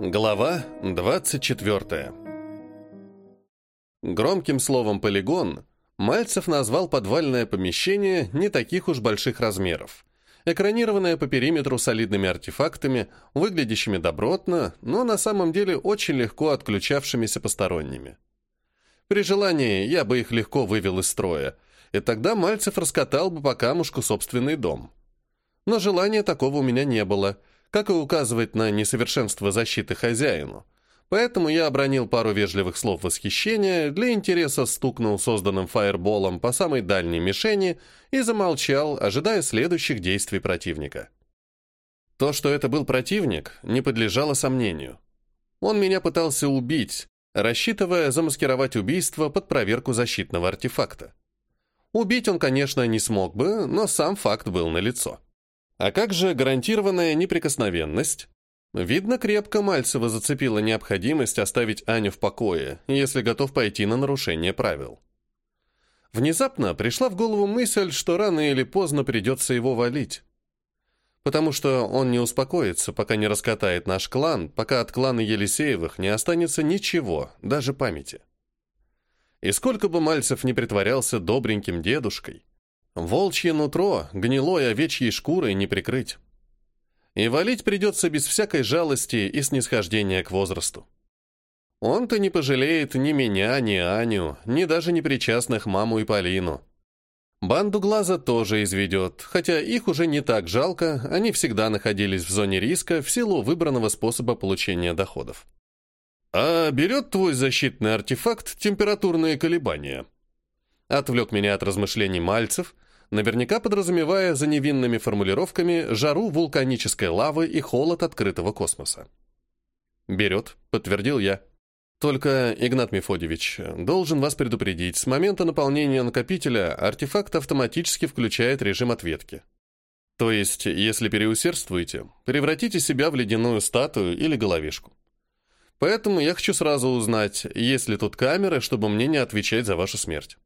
Глава 24. Громким словом «полигон» Мальцев назвал подвальное помещение не таких уж больших размеров, экранированное по периметру солидными артефактами, выглядящими добротно, но на самом деле очень легко отключавшимися посторонними. При желании я бы их легко вывел из строя, и тогда Мальцев раскатал бы по камушку собственный дом. Но желания такого у меня не было — как и указывать на несовершенство защиты хозяину. Поэтому я обронил пару вежливых слов восхищения, для интереса стукнул созданным фаерболом по самой дальней мишени и замолчал, ожидая следующих действий противника. То, что это был противник, не подлежало сомнению. Он меня пытался убить, рассчитывая замаскировать убийство под проверку защитного артефакта. Убить он, конечно, не смог бы, но сам факт был налицо. А как же гарантированная неприкосновенность? Видно, крепко Мальцева зацепила необходимость оставить Аню в покое, если готов пойти на нарушение правил. Внезапно пришла в голову мысль, что рано или поздно придется его валить. Потому что он не успокоится, пока не раскатает наш клан, пока от клана Елисеевых не останется ничего, даже памяти. И сколько бы Мальцев не притворялся добреньким дедушкой, Волчье нутро гнилой овечьей шкурой не прикрыть. И валить придется без всякой жалости и снисхождения к возрасту. Он-то не пожалеет ни меня, ни Аню, ни даже непричастных маму и Полину. Банду глаза тоже изведет, хотя их уже не так жалко, они всегда находились в зоне риска в силу выбранного способа получения доходов. «А берет твой защитный артефакт температурные колебания?» Отвлек меня от размышлений Мальцев, наверняка подразумевая за невинными формулировками жару вулканической лавы и холод открытого космоса. «Берет», — подтвердил я. «Только, Игнат Мефодьевич, должен вас предупредить, с момента наполнения накопителя артефакт автоматически включает режим ответки. То есть, если переусердствуете, превратите себя в ледяную статую или головешку. Поэтому я хочу сразу узнать, есть ли тут камеры, чтобы мне не отвечать за вашу смерть».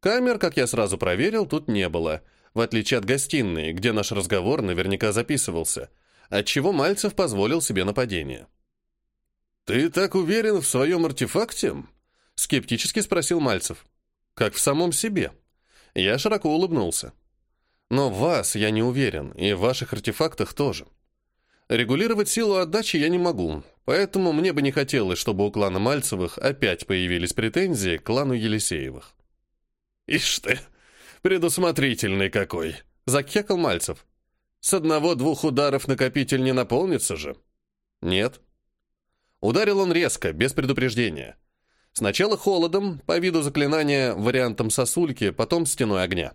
Камер, как я сразу проверил, тут не было, в отличие от гостиной, где наш разговор наверняка записывался, отчего Мальцев позволил себе нападение. «Ты так уверен в своем артефакте?» — скептически спросил Мальцев. «Как в самом себе». Я широко улыбнулся. «Но в вас я не уверен, и в ваших артефактах тоже. Регулировать силу отдачи я не могу, поэтому мне бы не хотелось, чтобы у клана Мальцевых опять появились претензии к клану Елисеевых». «Ишь ты, предусмотрительный какой!» — закекал Мальцев. «С одного-двух ударов накопитель не наполнится же?» «Нет». Ударил он резко, без предупреждения. Сначала холодом, по виду заклинания вариантом сосульки, потом стеной огня.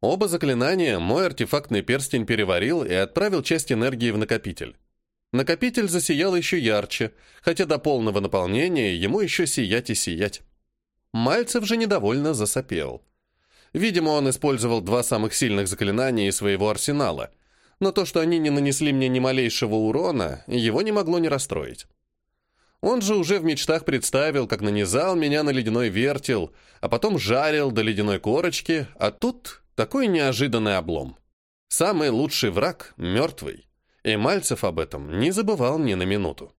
Оба заклинания мой артефактный перстень переварил и отправил часть энергии в накопитель. Накопитель засиял еще ярче, хотя до полного наполнения ему еще сиять и сиять. Мальцев же недовольно засопел. Видимо, он использовал два самых сильных заклинания из своего арсенала, но то, что они не нанесли мне ни малейшего урона, его не могло не расстроить. Он же уже в мечтах представил, как нанизал меня на ледяной вертел, а потом жарил до ледяной корочки, а тут такой неожиданный облом. Самый лучший враг — мертвый. И Мальцев об этом не забывал ни на минуту.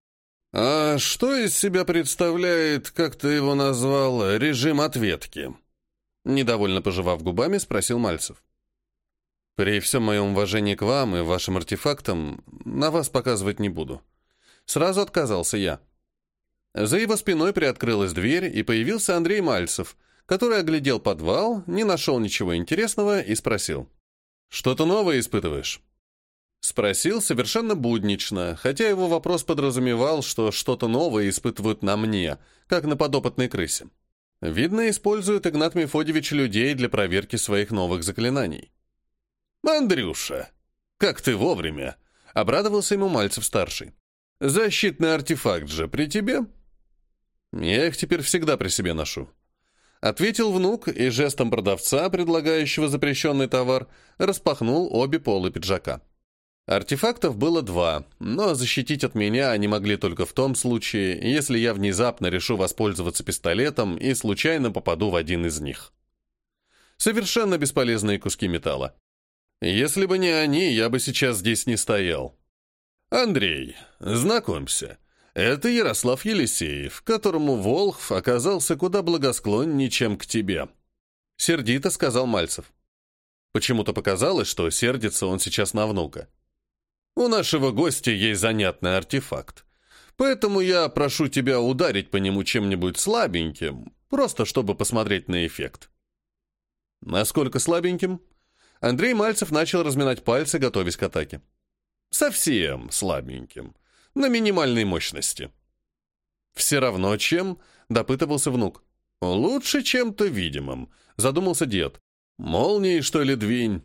«А что из себя представляет, как ты его назвал, режим ответки?» Недовольно пожевав губами, спросил Мальцев. «При всем моем уважении к вам и вашим артефактам, на вас показывать не буду». Сразу отказался я. За его спиной приоткрылась дверь, и появился Андрей Мальцев, который оглядел подвал, не нашел ничего интересного и спросил. «Что-то новое испытываешь?» Спросил совершенно буднично, хотя его вопрос подразумевал, что что-то новое испытывают на мне, как на подопытной крысе. Видно, использует Игнат Мефодьевич людей для проверки своих новых заклинаний. «Андрюша, как ты вовремя!» — обрадовался ему Мальцев-старший. «Защитный артефакт же при тебе?» «Я их теперь всегда при себе ношу», — ответил внук и жестом продавца, предлагающего запрещенный товар, распахнул обе полы пиджака. Артефактов было два, но защитить от меня они могли только в том случае, если я внезапно решу воспользоваться пистолетом и случайно попаду в один из них. Совершенно бесполезные куски металла. Если бы не они, я бы сейчас здесь не стоял. «Андрей, знакомься, это Ярослав Елисеев, которому Волхв оказался куда благосклоннее, чем к тебе», — сердито сказал Мальцев. Почему-то показалось, что сердится он сейчас на внука. «У нашего гостя есть занятный артефакт, поэтому я прошу тебя ударить по нему чем-нибудь слабеньким, просто чтобы посмотреть на эффект». Насколько слабеньким? Андрей Мальцев начал разминать пальцы, готовясь к атаке. Совсем слабеньким. На минимальной мощности. Все равно чем? Допытывался внук. Лучше чем-то видимым, задумался дед. Молнией, что ли, двинь?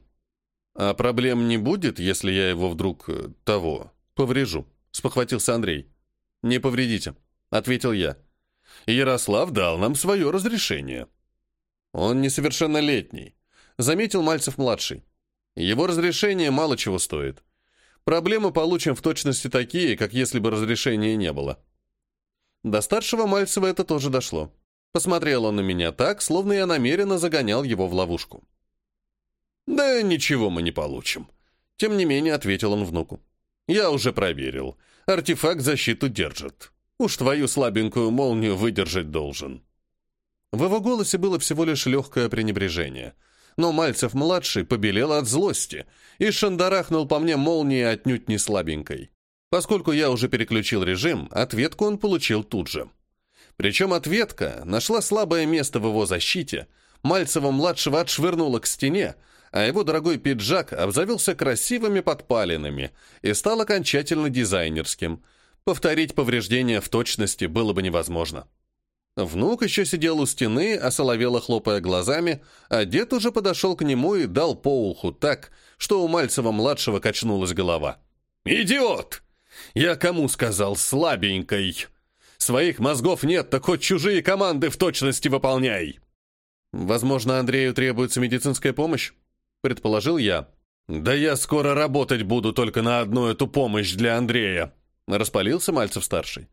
А проблем не будет, если я его вдруг э, того поврежу? Спохватился Андрей. Не повредите, ответил я. Ярослав дал нам свое разрешение. Он несовершеннолетний, заметил Мальцев-младший. Его разрешение мало чего стоит. Проблемы получим в точности такие, как если бы разрешения не было. До старшего Мальцева это тоже дошло. Посмотрел он на меня так, словно я намеренно загонял его в ловушку. «Да ничего мы не получим», — тем не менее ответил он внуку. «Я уже проверил. Артефакт защиту держит. Уж твою слабенькую молнию выдержать должен». В его голосе было всего лишь легкое пренебрежение. Но Мальцев-младший побелел от злости и шандарахнул по мне молнией отнюдь не слабенькой. Поскольку я уже переключил режим, ответку он получил тут же. Причем ответка нашла слабое место в его защите, Мальцева-младшего отшвырнула к стене, а его дорогой пиджак обзавелся красивыми подпалинами и стал окончательно дизайнерским. Повторить повреждения в точности было бы невозможно. Внук еще сидел у стены, осоловело хлопая глазами, а дед уже подошел к нему и дал по уху так, что у Мальцева-младшего качнулась голова. «Идиот! Я кому сказал слабенькой? Своих мозгов нет, так хоть чужие команды в точности выполняй!» «Возможно, Андрею требуется медицинская помощь?» — предположил я. «Да я скоро работать буду только на одну эту помощь для Андрея!» — распалился Мальцев-старший.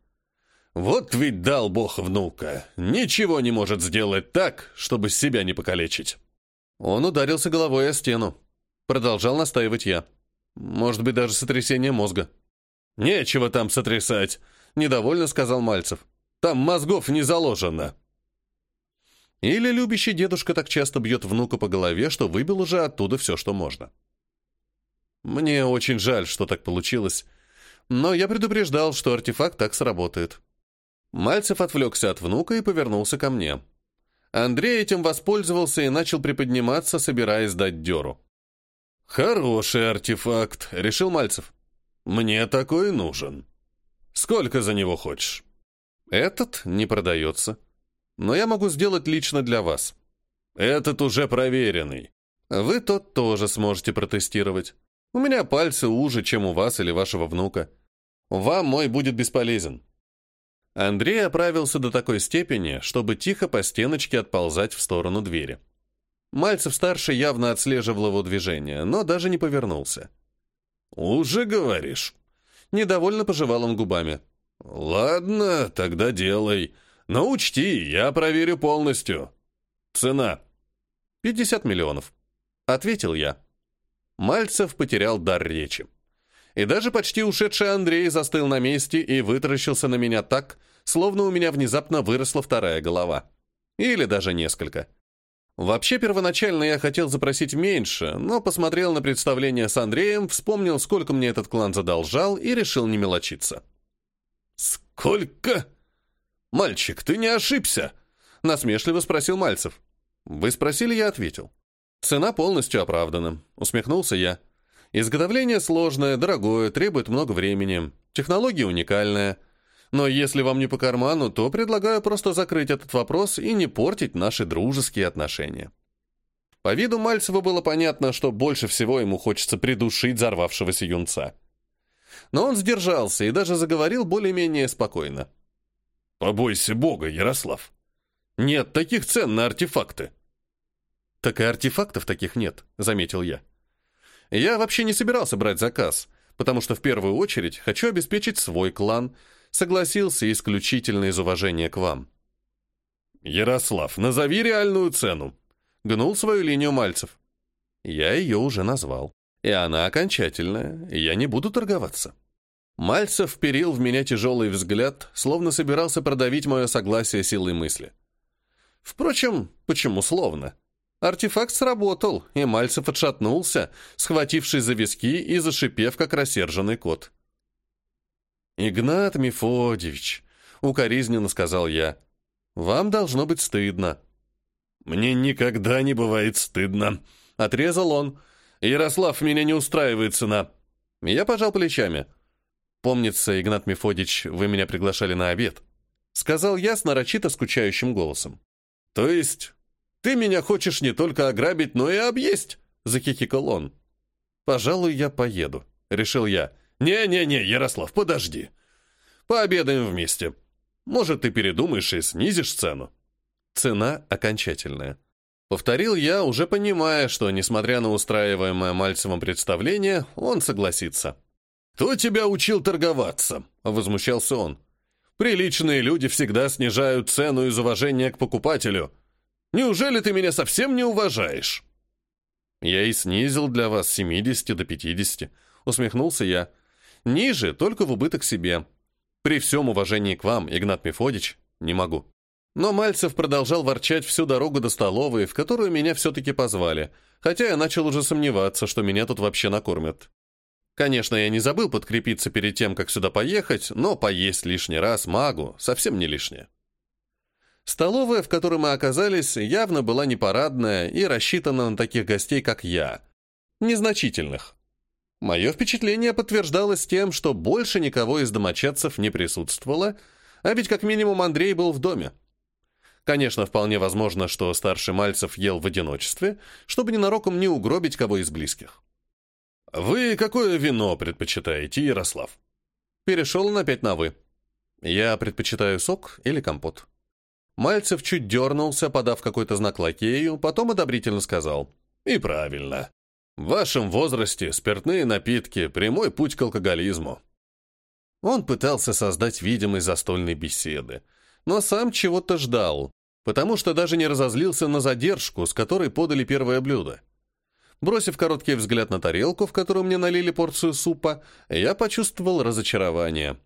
Вот ведь дал бог внука. Ничего не может сделать так, чтобы себя не покалечить. Он ударился головой о стену. Продолжал настаивать я. Может быть, даже сотрясение мозга. «Нечего там сотрясать», — недовольно сказал Мальцев. «Там мозгов не заложено». Или любящий дедушка так часто бьет внука по голове, что выбил уже оттуда все, что можно. Мне очень жаль, что так получилось, но я предупреждал, что артефакт так сработает. Мальцев отвлекся от внука и повернулся ко мне. Андрей этим воспользовался и начал приподниматься, собираясь дать дёру. «Хороший артефакт», — решил Мальцев. «Мне такой нужен. Сколько за него хочешь?» «Этот не продается. Но я могу сделать лично для вас. Этот уже проверенный. Вы тот тоже сможете протестировать. У меня пальцы уже, чем у вас или вашего внука. Вам мой будет бесполезен. Андрей оправился до такой степени, чтобы тихо по стеночке отползать в сторону двери. Мальцев-старший явно отслеживал его движение, но даже не повернулся. «Уже говоришь?» Недовольно пожевал он губами. «Ладно, тогда делай. Но учти, я проверю полностью. Цена?» «Пятьдесят миллионов», — ответил я. Мальцев потерял дар речи и даже почти ушедший Андрей застыл на месте и вытаращился на меня так, словно у меня внезапно выросла вторая голова. Или даже несколько. Вообще, первоначально я хотел запросить меньше, но посмотрел на представление с Андреем, вспомнил, сколько мне этот клан задолжал, и решил не мелочиться. «Сколько?» «Мальчик, ты не ошибся?» — насмешливо спросил Мальцев. «Вы спросили, я ответил. Цена полностью оправдана», — усмехнулся я. Изготовление сложное, дорогое, требует много времени. Технология уникальная. Но если вам не по карману, то предлагаю просто закрыть этот вопрос и не портить наши дружеские отношения. По виду Мальцева было понятно, что больше всего ему хочется придушить взорвавшегося юнца. Но он сдержался и даже заговорил более-менее спокойно. «Побойся Бога, Ярослав. Нет таких цен на артефакты». «Так и артефактов таких нет», — заметил я. Я вообще не собирался брать заказ, потому что в первую очередь хочу обеспечить свой клан, согласился исключительно из уважения к вам. «Ярослав, назови реальную цену», — гнул свою линию Мальцев. Я ее уже назвал, и она окончательная, я не буду торговаться. Мальцев вперил в меня тяжелый взгляд, словно собирался продавить мое согласие силой мысли. Впрочем, почему словно? Артефакт сработал, и Мальцев отшатнулся, схватившись за виски и зашипев, как рассерженный кот. «Игнат Мефодьевич», — укоризненно сказал я, — «вам должно быть стыдно». «Мне никогда не бывает стыдно», — отрезал он. «Ярослав, меня не устраивает цена». Я пожал плечами. «Помнится, Игнат Мефодич, вы меня приглашали на обед», — сказал я с нарочито скучающим голосом. «То есть ты меня хочешь не только ограбить, но и объесть?» — захихикал он. «Пожалуй, я поеду», — решил я. «Не-не-не, Ярослав, подожди. Пообедаем вместе. Может, ты передумаешь и снизишь цену?» Цена окончательная. Повторил я, уже понимая, что, несмотря на устраиваемое Мальцевым представление, он согласится. «Кто тебя учил торговаться?» — возмущался он. «Приличные люди всегда снижают цену из уважения к покупателю. Неужели ты меня совсем не уважаешь?» «Я и снизил для вас с 70 до 50», — усмехнулся я. «Ниже, только в убыток себе. При всем уважении к вам, Игнат Мефодич, не могу». Но Мальцев продолжал ворчать всю дорогу до столовой, в которую меня все-таки позвали, хотя я начал уже сомневаться, что меня тут вообще накормят. Конечно, я не забыл подкрепиться перед тем, как сюда поехать, но поесть лишний раз магу совсем не лишнее. Столовая, в которой мы оказались, явно была не парадная и рассчитана на таких гостей, как я. Незначительных. Мое впечатление подтверждалось тем, что больше никого из домочадцев не присутствовало, а ведь как минимум Андрей был в доме. Конечно, вполне возможно, что старший Мальцев ел в одиночестве, чтобы ненароком не угробить кого из близких. «Вы какое вино предпочитаете, Ярослав?» Перешел он опять на «вы». «Я предпочитаю сок или компот». Мальцев чуть дернулся, подав какой-то знак лакею, потом одобрительно сказал. «И правильно. В вашем возрасте спиртные напитки – прямой путь к алкоголизму». Он пытался создать видимость застольной беседы, но сам чего-то ждал, потому что даже не разозлился на задержку, с которой подали первое блюдо. Бросив короткий взгляд на тарелку, в которую мне налили порцию супа, я почувствовал разочарование.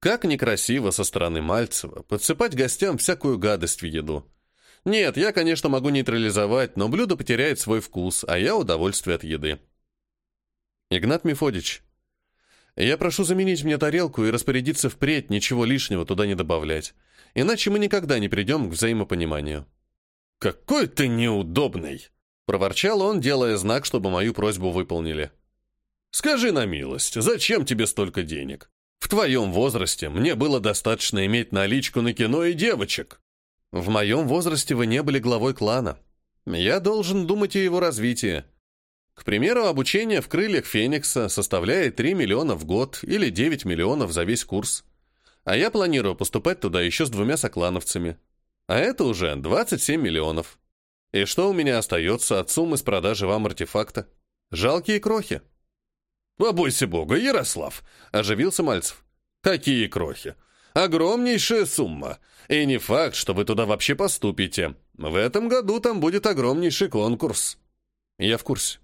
Как некрасиво со стороны Мальцева подсыпать гостям всякую гадость в еду. Нет, я, конечно, могу нейтрализовать, но блюдо потеряет свой вкус, а я удовольствие от еды. Игнат Мефодич, я прошу заменить мне тарелку и распорядиться впредь, ничего лишнего туда не добавлять иначе мы никогда не придем к взаимопониманию». «Какой ты неудобный!» — проворчал он, делая знак, чтобы мою просьбу выполнили. «Скажи на милость, зачем тебе столько денег? В твоем возрасте мне было достаточно иметь наличку на кино и девочек». «В моем возрасте вы не были главой клана. Я должен думать о его развитии. К примеру, обучение в крыльях Феникса составляет 3 миллиона в год или 9 миллионов за весь курс. А я планирую поступать туда еще с двумя соклановцами. А это уже 27 миллионов. И что у меня остается от суммы с продажи вам артефакта? Жалкие крохи. «Побойся бога, Ярослав!» — оживился Мальцев. «Какие крохи? Огромнейшая сумма. И не факт, что вы туда вообще поступите. В этом году там будет огромнейший конкурс». Я в курсе.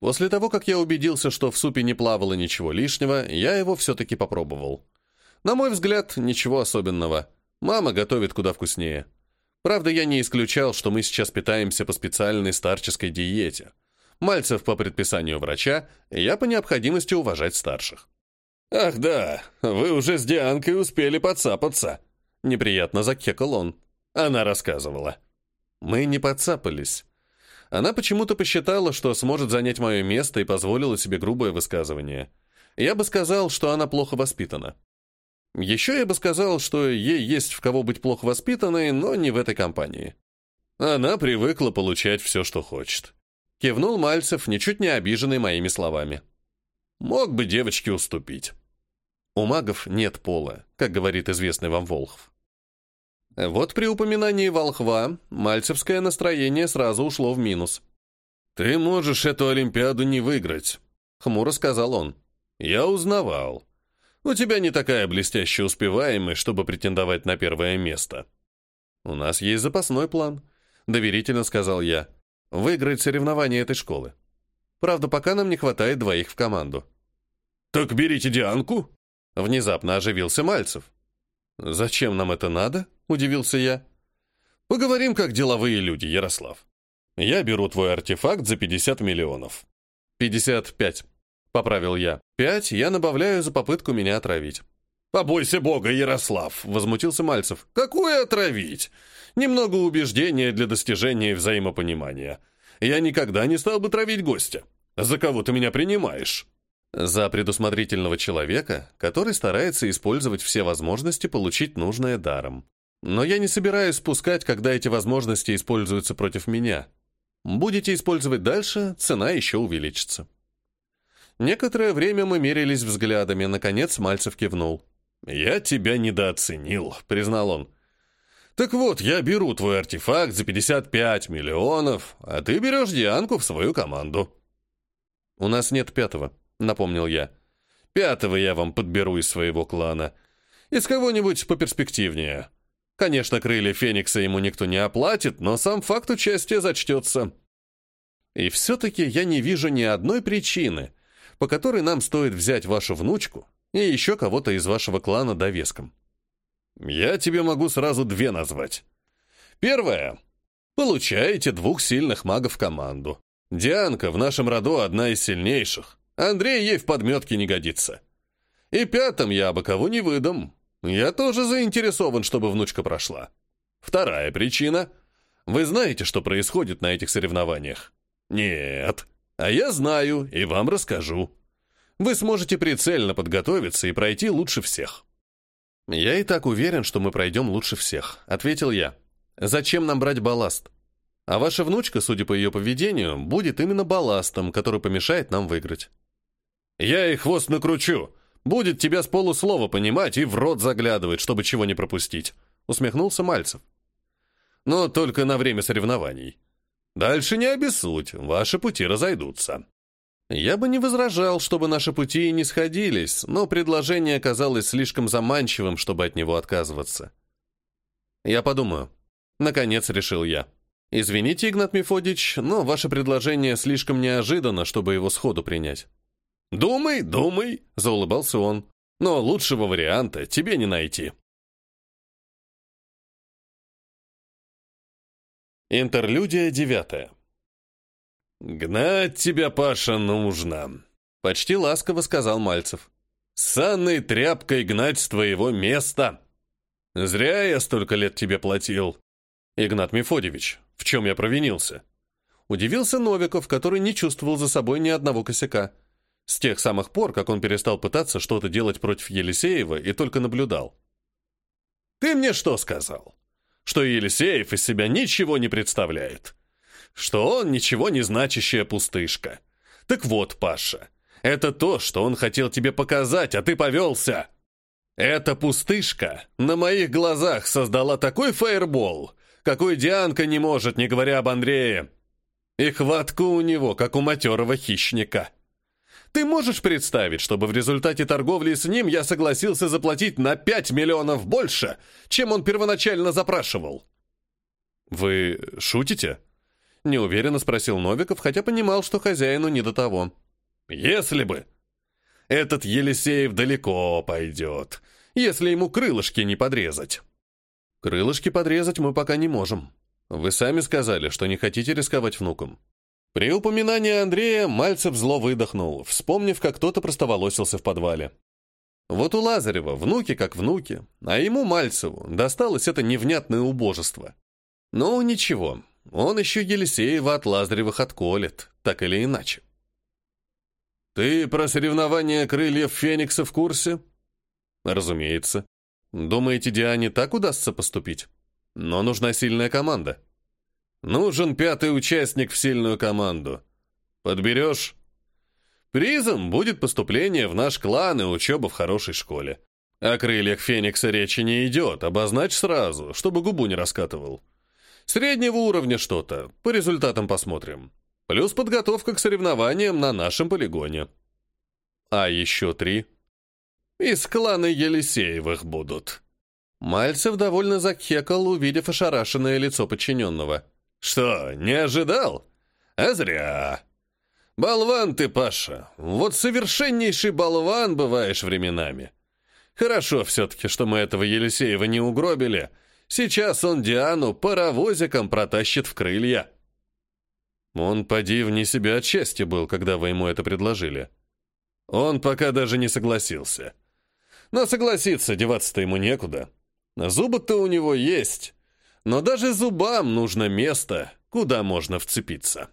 После того, как я убедился, что в супе не плавало ничего лишнего, я его все-таки попробовал. На мой взгляд, ничего особенного. Мама готовит куда вкуснее. Правда, я не исключал, что мы сейчас питаемся по специальной старческой диете. Мальцев по предписанию врача, я по необходимости уважать старших. «Ах да, вы уже с Дианкой успели подцапаться», — неприятно закекал он. Она рассказывала. «Мы не подцапались». Она почему-то посчитала, что сможет занять мое место и позволила себе грубое высказывание. Я бы сказал, что она плохо воспитана. Еще я бы сказал, что ей есть в кого быть плохо воспитанной, но не в этой компании. Она привыкла получать все, что хочет. Кивнул Мальцев, ничуть не обиженный моими словами. Мог бы девочке уступить. У магов нет пола, как говорит известный вам Волхв. Вот при упоминании волхва мальцевское настроение сразу ушло в минус. «Ты можешь эту Олимпиаду не выиграть», — хмуро сказал он. «Я узнавал. У тебя не такая блестящая успеваемость, чтобы претендовать на первое место». «У нас есть запасной план», — доверительно сказал я. «Выиграть соревнования этой школы. Правда, пока нам не хватает двоих в команду». «Так берите Дианку», Внезапно оживился Мальцев. «Зачем нам это надо?» — удивился я. «Поговорим как деловые люди, Ярослав. Я беру твой артефакт за 50 миллионов». «55», — поправил я. «Пять я набавляю за попытку меня отравить». «Побойся бога, Ярослав!» — возмутился Мальцев. «Какое отравить? Немного убеждения для достижения взаимопонимания. Я никогда не стал бы травить гостя. За кого ты меня принимаешь?» За предусмотрительного человека, который старается использовать все возможности получить нужное даром. Но я не собираюсь спускать, когда эти возможности используются против меня. Будете использовать дальше, цена еще увеличится. Некоторое время мы мерились взглядами, наконец Мальцев кивнул. «Я тебя недооценил», — признал он. «Так вот, я беру твой артефакт за 55 миллионов, а ты берешь Дианку в свою команду». «У нас нет пятого», напомнил я. «Пятого я вам подберу из своего клана. Из кого-нибудь поперспективнее. Конечно, крылья Феникса ему никто не оплатит, но сам факт участия зачтется. И все-таки я не вижу ни одной причины, по которой нам стоит взять вашу внучку и еще кого-то из вашего клана довеском. Я тебе могу сразу две назвать. Первое. Получаете двух сильных магов в команду. Дианка в нашем роду одна из сильнейших. Андрей ей в подметке не годится. И пятым я бы кого не выдам. Я тоже заинтересован, чтобы внучка прошла. Вторая причина. Вы знаете, что происходит на этих соревнованиях? Нет. А я знаю и вам расскажу. Вы сможете прицельно подготовиться и пройти лучше всех. Я и так уверен, что мы пройдем лучше всех, ответил я. Зачем нам брать балласт? А ваша внучка, судя по ее поведению, будет именно балластом, который помешает нам выиграть. Я и хвост накручу. Будет тебя с полуслова понимать и в рот заглядывать, чтобы чего не пропустить», — усмехнулся Мальцев. «Но только на время соревнований. Дальше не обессудь, ваши пути разойдутся». Я бы не возражал, чтобы наши пути не сходились, но предложение оказалось слишком заманчивым, чтобы от него отказываться. «Я подумаю». Наконец решил я. «Извините, Игнат Мефодич, но ваше предложение слишком неожиданно, чтобы его сходу принять». «Думай, думай», — заулыбался он. «Но лучшего варианта тебе не найти». Интерлюдия девятая. «Гнать тебя, Паша, нужно», — почти ласково сказал Мальцев. «С Анной тряпкой гнать с твоего места. Зря я столько лет тебе платил». «Игнат Мефодьевич, в чем я провинился?» Удивился Новиков, который не чувствовал за собой ни одного косяка. С тех самых пор, как он перестал пытаться что-то делать против Елисеева и только наблюдал. «Ты мне что сказал? Что Елисеев из себя ничего не представляет? Что он ничего не значащая пустышка? Так вот, Паша, это то, что он хотел тебе показать, а ты повелся!» Эта пустышка на моих глазах создала такой фаербол, какой Дианка не может, не говоря об Андрее. И хватку у него, как у матерого хищника. Ты можешь представить, чтобы в результате торговли с ним я согласился заплатить на 5 миллионов больше, чем он первоначально запрашивал?» «Вы шутите?» — неуверенно спросил Новиков, хотя понимал, что хозяину не до того. «Если бы. Этот Елисеев далеко пойдет, если ему крылышки не подрезать». «Крылышки подрезать мы пока не можем. Вы сами сказали, что не хотите рисковать внуком». При упоминании Андрея Мальцев зло выдохнул, вспомнив, как кто-то простоволосился в подвале. Вот у Лазарева внуки как внуки, а ему, Мальцеву, досталось это невнятное убожество. Но ничего, он еще Елисеева от Лазаревых отколет, так или иначе. «Ты про соревнования крыльев Феникса в курсе?» «Разумеется. Думаете, Диане так удастся поступить? Но нужна сильная команда». Нужен пятый участник в сильную команду. Подберешь? Призом будет поступление в наш клан и учеба в хорошей школе. О крыльях Феникса речи не идет, обозначь сразу, чтобы губу не раскатывал. Среднего уровня что-то, по результатам посмотрим. Плюс подготовка к соревнованиям на нашем полигоне. А еще три? Из клана Елисеевых будут. Мальцев довольно закхекал, увидев ошарашенное лицо подчиненного. «Что, не ожидал? А зря. Болван ты, Паша. Вот совершеннейший болван бываешь временами. Хорошо все-таки, что мы этого Елисеева не угробили. Сейчас он Диану паровозиком протащит в крылья. Он, поди, вне себя от счастья был, когда вы ему это предложили. Он пока даже не согласился. Но согласиться, деваться-то ему некуда. Зубы-то у него есть, но даже зубам нужно место, куда можно вцепиться.